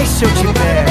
paz se eu tiver.